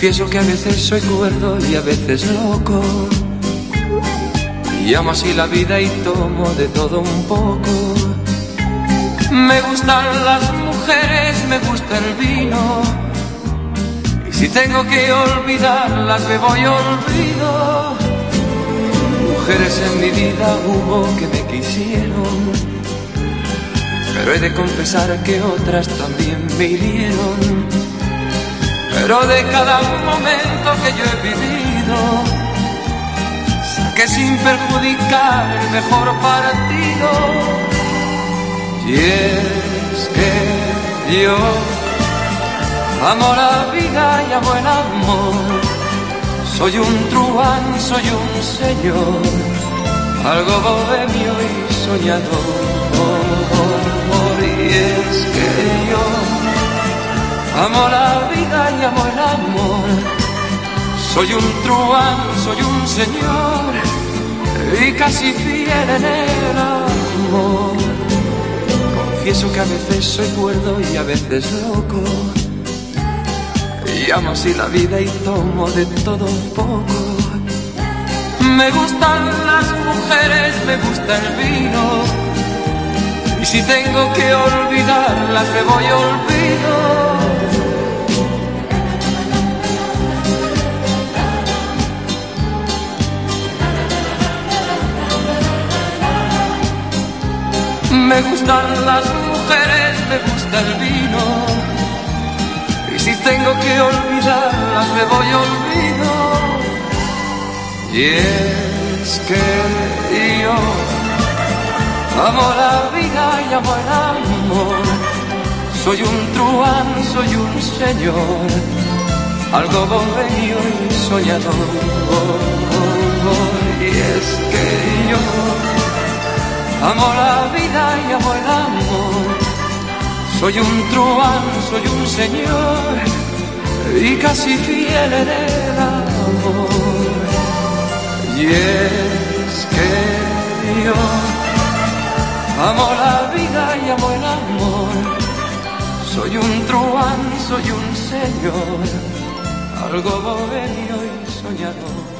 Confieso que a veces soy cuerdo y a veces loco. Y amo así la vida y tomo de todo un poco. Me gustan las mujeres, me gusta el vino. Y si tengo que olvidarlas, me voy olvido. Mujeres en mi vida hubo que me quisieron. Pero he de confesar que otras también me hirieron. Pero de cada momento que yo he vivido que sin perjudicar el mejor partido. Y es que yo amo la vida y amo el amor. Soy un truán, soy un señor, algo bohemio y soñador. Y es que yo amo la soy un truán, soy un señor y casi fiel en el amor. Confieso que a veces soy cuerdo y a veces loco. Y amo así la vida y tomo de todo un poco. Me gustan las mujeres, me gusta el vino. Y si tengo que olvidarlas, me voy olvido Me gustan las mujeres, me gusta el vino. Y si tengo que olvidarlas, me voy olvido. Y es que yo amo la vida y amo el amor. Soy un truán, soy un señor, algo bohemio y soñador. Y es que yo Amo la vida amo el amor. Soy un truán, soy un señor y casi fiel en el amor. Y es que yo amo la vida y amo el amor. Soy un truán, soy un señor, algo bohemio y soñador.